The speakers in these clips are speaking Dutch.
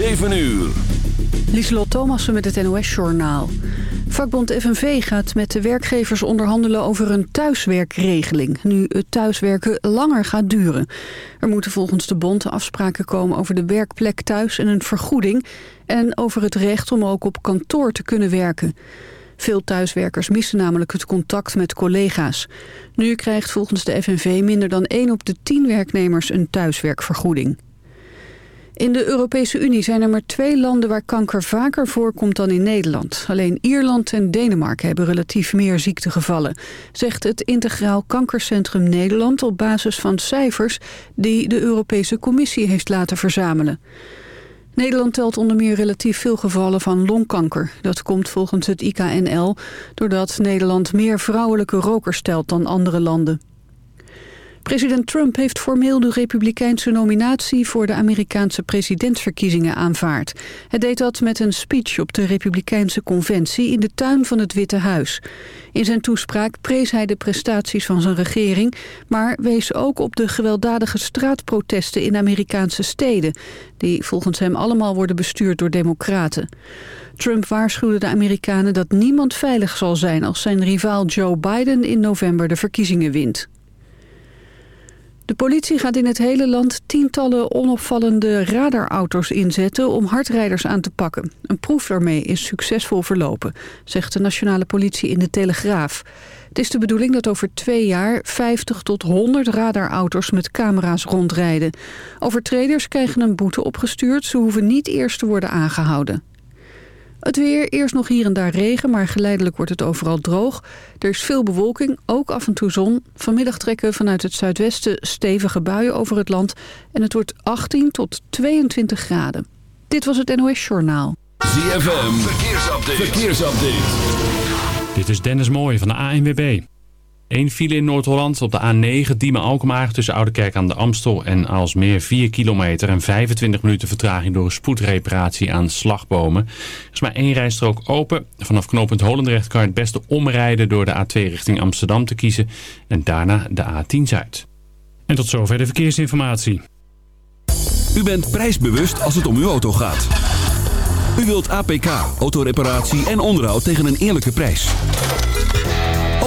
7 uur. Lieselot Thomassen met het NOS-journaal. Vakbond FNV gaat met de werkgevers onderhandelen over een thuiswerkregeling... nu het thuiswerken langer gaat duren. Er moeten volgens de bond afspraken komen over de werkplek thuis en een vergoeding... en over het recht om ook op kantoor te kunnen werken. Veel thuiswerkers missen namelijk het contact met collega's. Nu krijgt volgens de FNV minder dan 1 op de 10 werknemers een thuiswerkvergoeding. In de Europese Unie zijn er maar twee landen waar kanker vaker voorkomt dan in Nederland. Alleen Ierland en Denemarken hebben relatief meer ziektegevallen, zegt het Integraal Kankercentrum Nederland op basis van cijfers die de Europese Commissie heeft laten verzamelen. Nederland telt onder meer relatief veel gevallen van longkanker. Dat komt volgens het IKNL doordat Nederland meer vrouwelijke rokers telt dan andere landen. President Trump heeft formeel de republikeinse nominatie voor de Amerikaanse presidentsverkiezingen aanvaard. Hij deed dat met een speech op de republikeinse conventie in de tuin van het Witte Huis. In zijn toespraak prees hij de prestaties van zijn regering, maar wees ook op de gewelddadige straatprotesten in Amerikaanse steden, die volgens hem allemaal worden bestuurd door democraten. Trump waarschuwde de Amerikanen dat niemand veilig zal zijn als zijn rivaal Joe Biden in november de verkiezingen wint. De politie gaat in het hele land tientallen onopvallende radarauto's inzetten om hardrijders aan te pakken. Een proef daarmee is succesvol verlopen, zegt de nationale politie in de Telegraaf. Het is de bedoeling dat over twee jaar 50 tot 100 radarauto's met camera's rondrijden. Overtreders krijgen een boete opgestuurd, ze hoeven niet eerst te worden aangehouden. Het weer, eerst nog hier en daar regen, maar geleidelijk wordt het overal droog. Er is veel bewolking, ook af en toe zon. Vanmiddag trekken vanuit het zuidwesten stevige buien over het land. En het wordt 18 tot 22 graden. Dit was het NOS Journaal. ZFM, verkeersupdate. verkeersupdate. Dit is Dennis Mooij van de ANWB. Eén file in Noord-Holland op de A9 Diemen-Alkmaar tussen Oudekerk aan de Amstel en Aalsmeer 4 kilometer en 25 minuten vertraging door een spoedreparatie aan slagbomen. Er is maar één rijstrook open. Vanaf knooppunt Holendrecht kan je het beste omrijden door de A2 richting Amsterdam te kiezen en daarna de A10 Zuid. En tot zover de verkeersinformatie. U bent prijsbewust als het om uw auto gaat. U wilt APK, autoreparatie en onderhoud tegen een eerlijke prijs.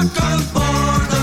Opstand. Wakker worden. Kom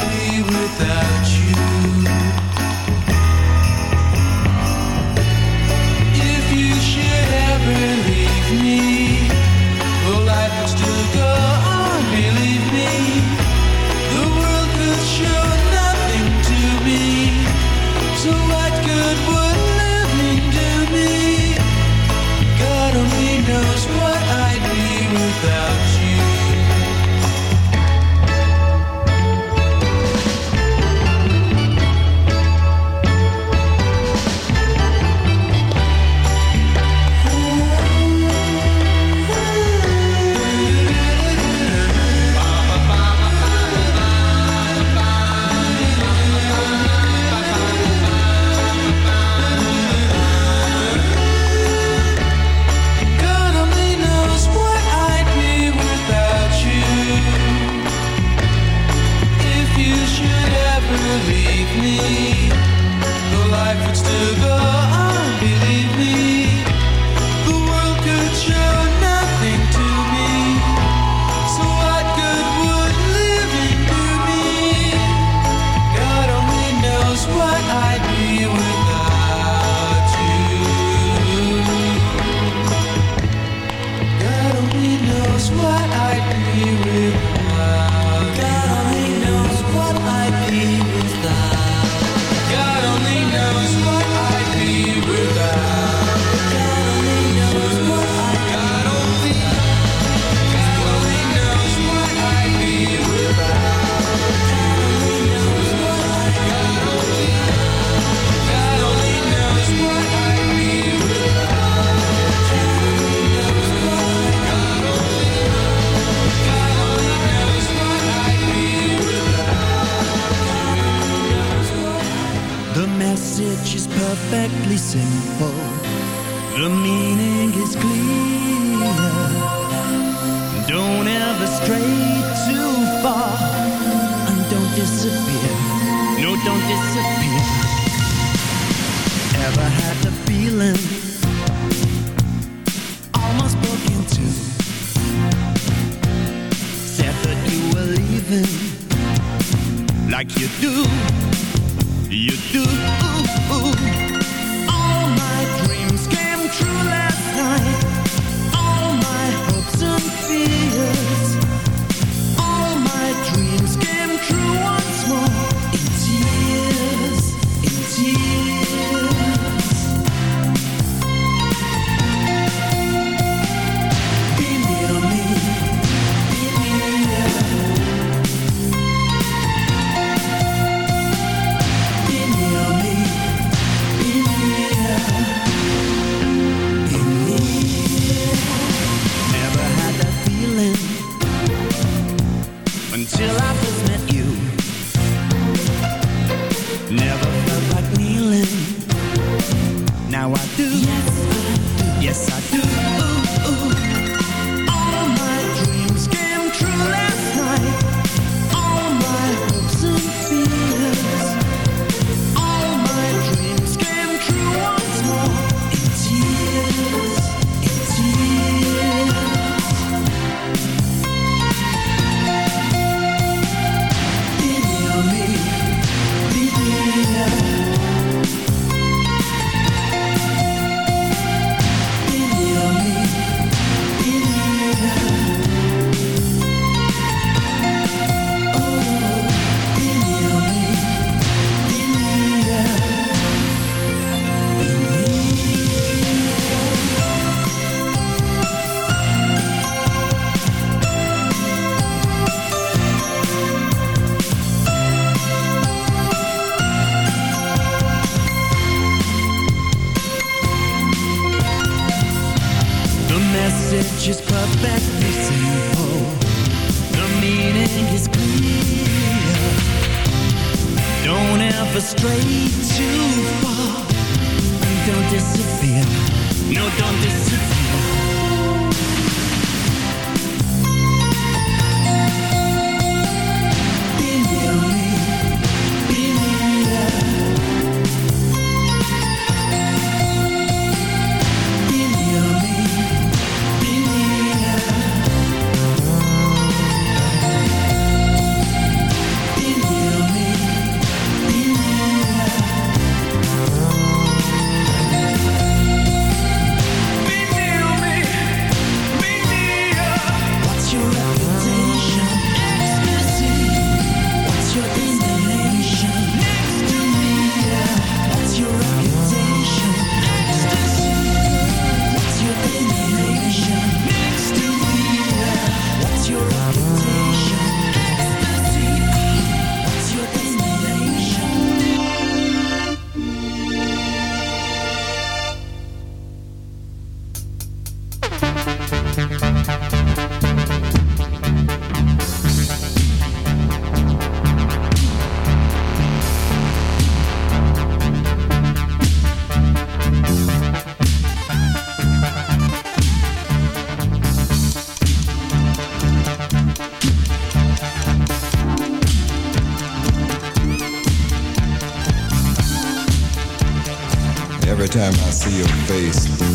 be without you. Face,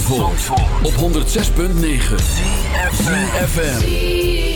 Zandvoort, op 106.9 CFFM